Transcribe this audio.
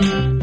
You.